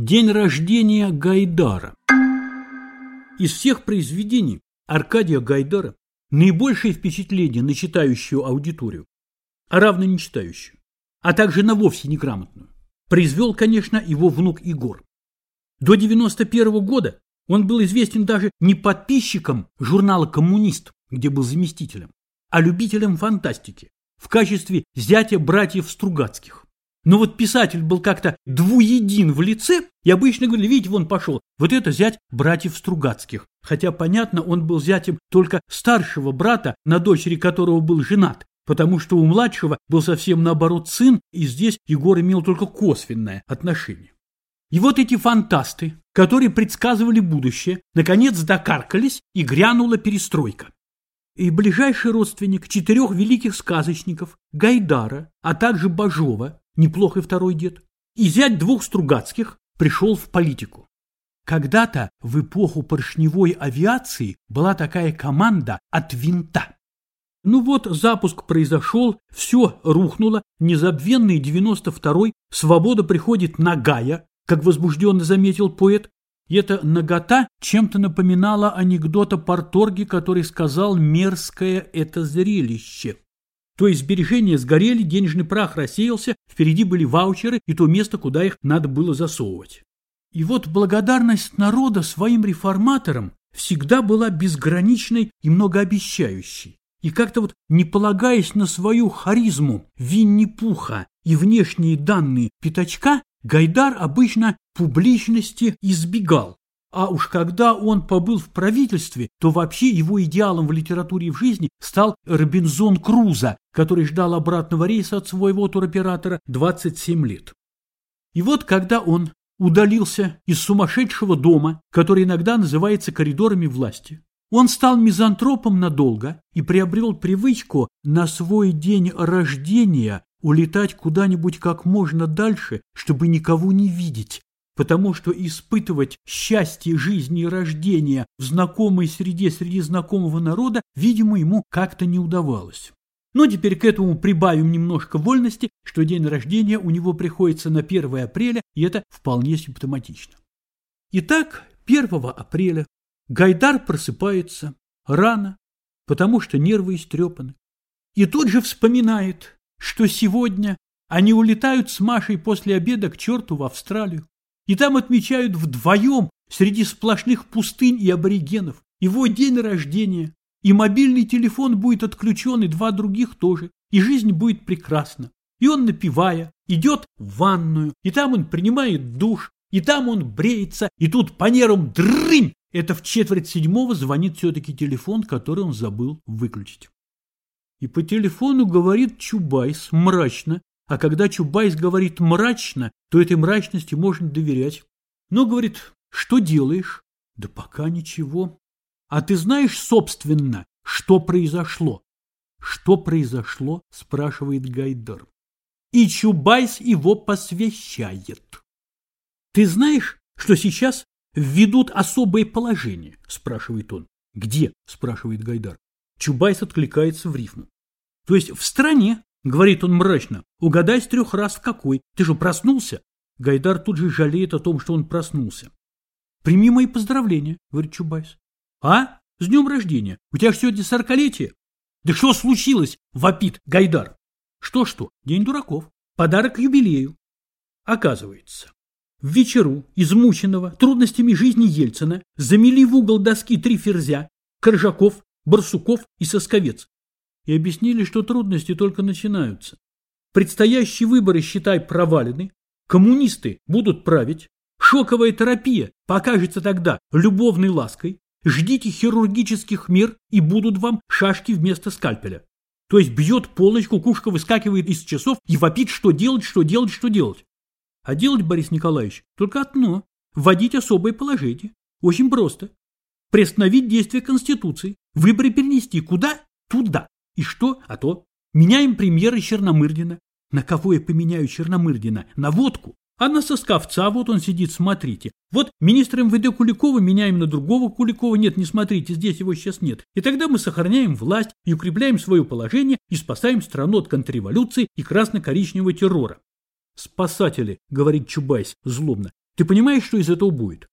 День рождения Гайдара. Из всех произведений Аркадия Гайдара наибольшее впечатление на читающую аудиторию, а равно не читающую, а также на вовсе неграмотную, произвел, конечно, его внук Егор. До 91 -го года он был известен даже не подписчиком журнала «Коммунист», где был заместителем, а любителем фантастики в качестве зятя братьев Стругацких. Но вот писатель был как-то двуедин в лице, и обычно говорили, видите, вон пошел, вот это зять братьев Стругацких. Хотя, понятно, он был зятем только старшего брата, на дочери которого был женат, потому что у младшего был совсем наоборот сын, и здесь Егор имел только косвенное отношение. И вот эти фантасты, которые предсказывали будущее, наконец докаркались, и грянула перестройка. И ближайший родственник четырех великих сказочников, Гайдара, а также Бажова, неплохой второй дед, и зять двух Стругацких пришел в политику. Когда-то в эпоху поршневой авиации была такая команда от винта. Ну вот, запуск произошел, все рухнуло, незабвенный 92-й, свобода приходит нагая, как возбужденно заметил поэт, и эта нагота чем-то напоминала анекдот о порторге, который сказал «мерзкое это зрелище». То есть сбережения сгорели, денежный прах рассеялся, впереди были ваучеры и то место, куда их надо было засовывать. И вот благодарность народа своим реформаторам всегда была безграничной и многообещающей. И как-то вот, не полагаясь на свою харизму Винни-Пуха и внешние данные Пятачка, Гайдар обычно публичности избегал, а уж когда он побыл в правительстве, то вообще его идеалом в литературе и в жизни стал Робинзон Крузо, который ждал обратного рейса от своего туроператора 27 лет. И вот когда он удалился из сумасшедшего дома, который иногда называется коридорами власти, он стал мизантропом надолго и приобрел привычку на свой день рождения улетать куда-нибудь как можно дальше, чтобы никого не видеть, потому что испытывать счастье жизни и рождения в знакомой среде среди знакомого народа, видимо, ему как-то не удавалось. Но теперь к этому прибавим немножко вольности, что день рождения у него приходится на 1 апреля, и это вполне симптоматично. Итак, 1 апреля Гайдар просыпается рано, потому что нервы истрепаны, и тут же вспоминает, что сегодня они улетают с Машей после обеда к черту в Австралию. И там отмечают вдвоем среди сплошных пустынь и аборигенов его день рождения. И мобильный телефон будет отключен, и два других тоже. И жизнь будет прекрасна. И он, напивая, идет в ванную, и там он принимает душ, и там он бреется, и тут по нервам дрынь! Это в четверть седьмого звонит все-таки телефон, который он забыл выключить. И по телефону говорит Чубайс мрачно, а когда Чубайс говорит мрачно, то этой мрачности можно доверять. Но, говорит, что делаешь? Да пока ничего. А ты знаешь, собственно, что произошло? Что произошло, спрашивает Гайдар. И Чубайс его посвящает. Ты знаешь, что сейчас введут особое положение? Спрашивает он. Где? Спрашивает Гайдар. Чубайс откликается в рифму. То есть в стране, Говорит он мрачно. Угадай с трех раз в какой. Ты же проснулся? Гайдар тут же жалеет о том, что он проснулся. Прими мои поздравления, говорит Чубайс. А? С днем рождения. У тебя же сегодня сорокалетие. Да что случилось? Вопит Гайдар. Что-что? День дураков. Подарок к юбилею. Оказывается, в вечеру измученного трудностями жизни Ельцина замели в угол доски три ферзя, Коржаков, Барсуков и Сосковец и объяснили, что трудности только начинаются. Предстоящие выборы, считай, провалены, коммунисты будут править, шоковая терапия покажется тогда любовной лаской, ждите хирургических мер и будут вам шашки вместо скальпеля. То есть бьет полночь, кукушка выскакивает из часов и вопит, что делать, что делать, что делать. А делать, Борис Николаевич, только одно – вводить особое положение. Очень просто. Приостановить действие Конституции, выборы перенести куда? Туда. И что? А то меняем премьера Черномырдина. На кого я поменяю Черномырдина? На водку. А на сосковца вот он сидит, смотрите. Вот министра МВД Куликова меняем на другого Куликова. Нет, не смотрите, здесь его сейчас нет. И тогда мы сохраняем власть и укрепляем свое положение и спасаем страну от контрреволюции и красно-коричневого террора. Спасатели, говорит Чубайс злобно, Ты понимаешь, что из этого будет?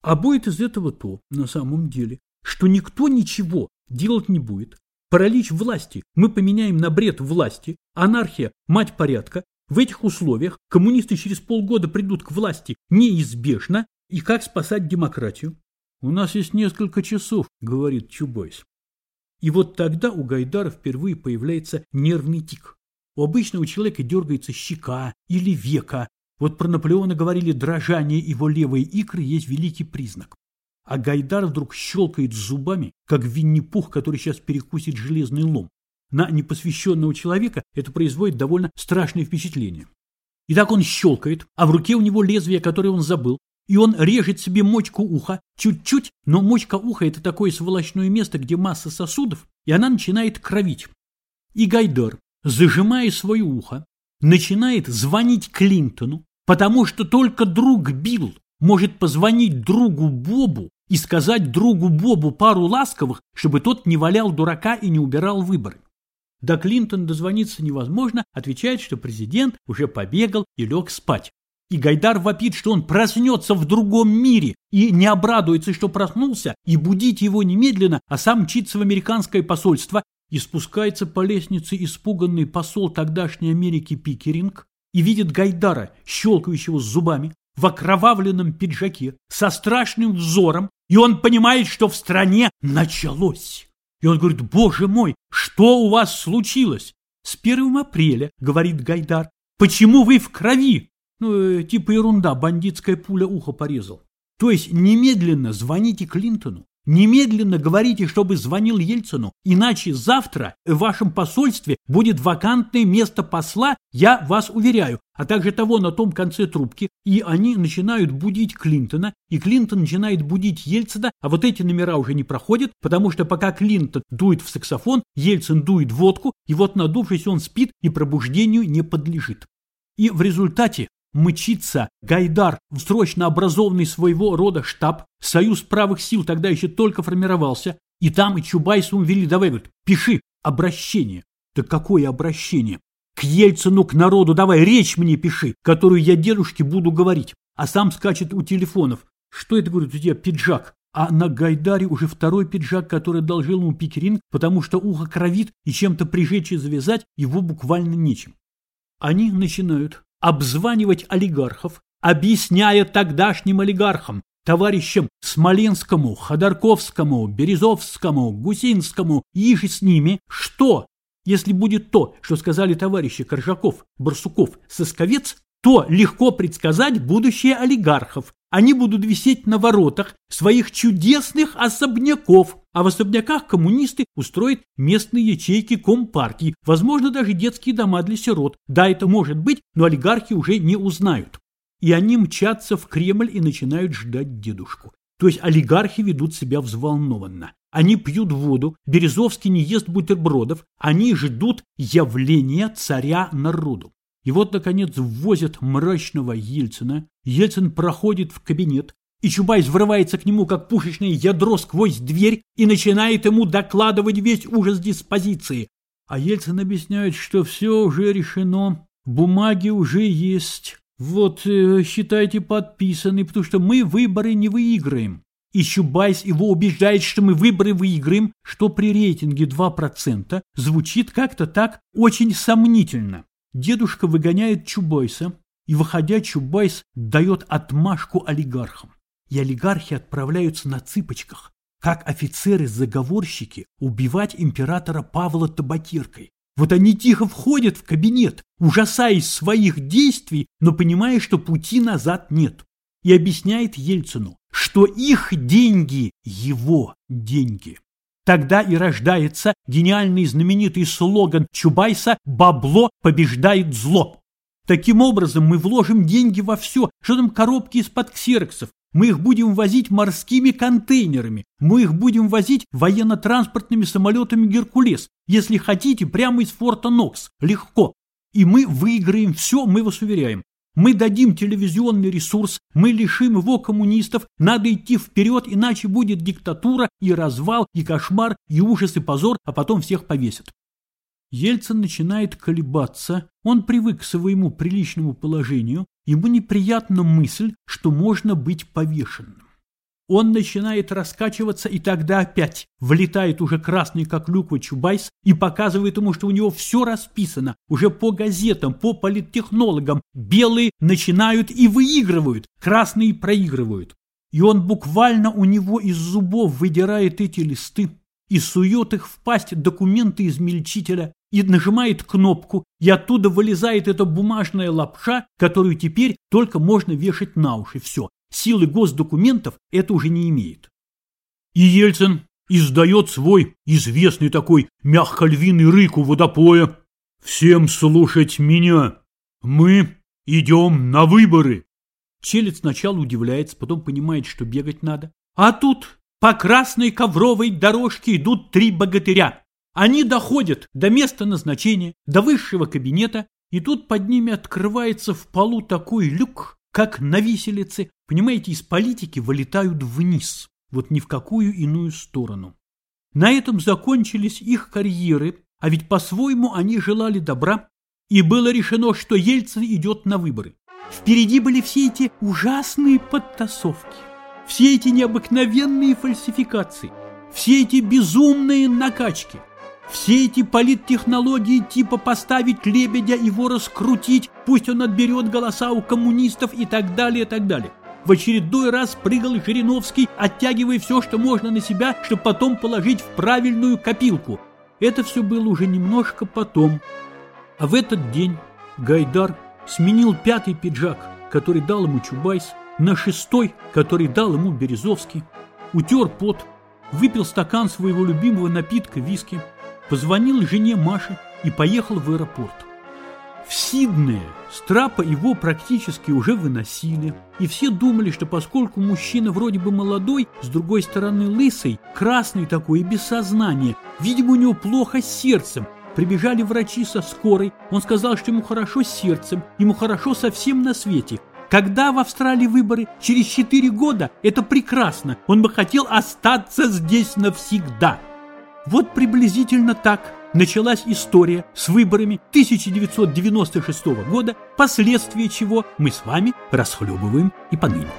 А будет из этого то, на самом деле, что никто ничего делать не будет. Паралич власти мы поменяем на бред власти, анархия – мать порядка. В этих условиях коммунисты через полгода придут к власти неизбежно. И как спасать демократию? У нас есть несколько часов, говорит Чубайс. И вот тогда у Гайдара впервые появляется нервный тик. У обычного человека дергается щека или века. Вот про Наполеона говорили, дрожание его левой икры есть великий признак. А Гайдар вдруг щелкает зубами, как Винни-Пух, который сейчас перекусит железный лом. На непосвященного человека это производит довольно страшное впечатление. И так он щелкает, а в руке у него лезвие, которое он забыл, и он режет себе мочку уха, чуть-чуть, но мочка уха – это такое сволочное место, где масса сосудов, и она начинает кровить. И Гайдар, зажимая свое ухо, начинает звонить Клинтону, потому что только друг Билл может позвонить другу Бобу и сказать другу Бобу пару ласковых, чтобы тот не валял дурака и не убирал выборы. До Клинтон дозвониться невозможно, отвечает, что президент уже побегал и лег спать. И Гайдар вопит, что он проснется в другом мире и не обрадуется, что проснулся, и будить его немедленно, а сам мчится в американское посольство и спускается по лестнице испуганный посол тогдашней Америки Пикеринг и видит Гайдара, щелкающего зубами, в окровавленном пиджаке, со страшным взором, и он понимает, что в стране началось. И он говорит, боже мой, что у вас случилось? С 1 апреля, говорит Гайдар, почему вы в крови? Ну, э, типа ерунда, бандитская пуля ухо порезал. То есть немедленно звоните Клинтону, немедленно говорите, чтобы звонил Ельцину, иначе завтра в вашем посольстве будет вакантное место посла, я вас уверяю, а также того на том конце трубки, и они начинают будить Клинтона, и Клинтон начинает будить Ельцина, а вот эти номера уже не проходят, потому что пока Клинтон дует в саксофон, Ельцин дует водку, и вот надувшись он спит и пробуждению не подлежит. И в результате мчится Гайдар в срочно образованный своего рода штаб, союз правых сил тогда еще только формировался, и там и Чубайсу вели, давай, говорит, пиши обращение. Так какое обращение? К Ельцину, к народу, давай, речь мне пиши, которую я дедушке буду говорить. А сам скачет у телефонов. Что это, говорит, у тебя пиджак? А на Гайдаре уже второй пиджак, который одолжил ему Пикеринг, потому что ухо кровит и чем-то прижечь и завязать его буквально нечем. Они начинают обзванивать олигархов, объясняя тогдашним олигархам, товарищам Смоленскому, Ходорковскому, Березовскому, Гусинскому и же с ними, что, если будет то, что сказали товарищи Коржаков, Барсуков, Сосковец, то легко предсказать будущее олигархов. Они будут висеть на воротах своих чудесных особняков, а в особняках коммунисты устроят местные ячейки компартии, возможно, даже детские дома для сирот. Да, это может быть, но олигархи уже не узнают. И они мчатся в Кремль и начинают ждать дедушку. То есть олигархи ведут себя взволнованно. Они пьют воду, Березовский не ест бутербродов, они ждут явления царя народу. И вот, наконец, ввозят мрачного Ельцина. Ельцин проходит в кабинет, и Чубайс врывается к нему, как пушечное ядро сквозь дверь, и начинает ему докладывать весь ужас диспозиции. А Ельцин объясняет, что все уже решено, бумаги уже есть. Вот, э, считайте, подписаны, потому что мы выборы не выиграем. И Чубайс его убеждает, что мы выборы выиграем, что при рейтинге 2% звучит как-то так очень сомнительно. Дедушка выгоняет Чубайса, и, выходя, Чубайс дает отмашку олигархам. И олигархи отправляются на цыпочках, как офицеры-заговорщики, убивать императора Павла табакеркой. Вот они тихо входят в кабинет, ужасаясь своих действий, но понимая, что пути назад нет. И объясняет Ельцину, что их деньги – его деньги. Тогда и рождается гениальный знаменитый слоган Чубайса «Бабло побеждает зло». Таким образом, мы вложим деньги во все, что там коробки из-под ксероксов. Мы их будем возить морскими контейнерами. Мы их будем возить военно-транспортными самолетами «Геркулес». Если хотите, прямо из форта Нокс. Легко. И мы выиграем все, мы вас уверяем. Мы дадим телевизионный ресурс, мы лишим его коммунистов, надо идти вперед, иначе будет диктатура и развал, и кошмар, и ужас, и позор, а потом всех повесят. Ельцин начинает колебаться, он привык к своему приличному положению, ему неприятна мысль, что можно быть повешенным. Он начинает раскачиваться, и тогда опять влетает уже красный, как люква, Чубайс и показывает ему, что у него все расписано, уже по газетам, по политтехнологам. Белые начинают и выигрывают, красные проигрывают. И он буквально у него из зубов выдирает эти листы и сует их в пасть документы измельчителя и нажимает кнопку, и оттуда вылезает эта бумажная лапша, которую теперь только можно вешать на уши. Все, силы госдокументов это уже не имеет. И Ельцин издает свой известный такой мягко-львиный рык у водопоя. «Всем слушать меня! Мы идем на выборы!» Челец сначала удивляется, потом понимает, что бегать надо. А тут по красной ковровой дорожке идут три богатыря. Они доходят до места назначения, до высшего кабинета, и тут под ними открывается в полу такой люк, как на виселице, понимаете, из политики вылетают вниз, вот ни в какую иную сторону. На этом закончились их карьеры, а ведь по-своему они желали добра, и было решено, что Ельцин идет на выборы. Впереди были все эти ужасные подтасовки, все эти необыкновенные фальсификации, все эти безумные накачки – все эти политтехнологии типа поставить лебедя, его раскрутить, пусть он отберет голоса у коммунистов и так далее, и так далее. В очередной раз прыгал Жириновский, оттягивая все, что можно на себя, чтобы потом положить в правильную копилку. Это все было уже немножко потом. А в этот день Гайдар сменил пятый пиджак, который дал ему Чубайс, на шестой, который дал ему Березовский, утер пот, выпил стакан своего любимого напитка виски, позвонил жене Маше и поехал в аэропорт. В Сиднее с трапа его практически уже выносили, и все думали, что поскольку мужчина вроде бы молодой, с другой стороны лысый, красный такой и без сознания, видимо, у него плохо с сердцем, Прибежали врачи со скорой, он сказал, что ему хорошо с сердцем, ему хорошо совсем на свете. Когда в Австралии выборы? Через четыре года? Это прекрасно, он бы хотел остаться здесь навсегда. Вот приблизительно так началась история с выборами 1996 года, последствия чего мы с вами расхлебываем и поныне.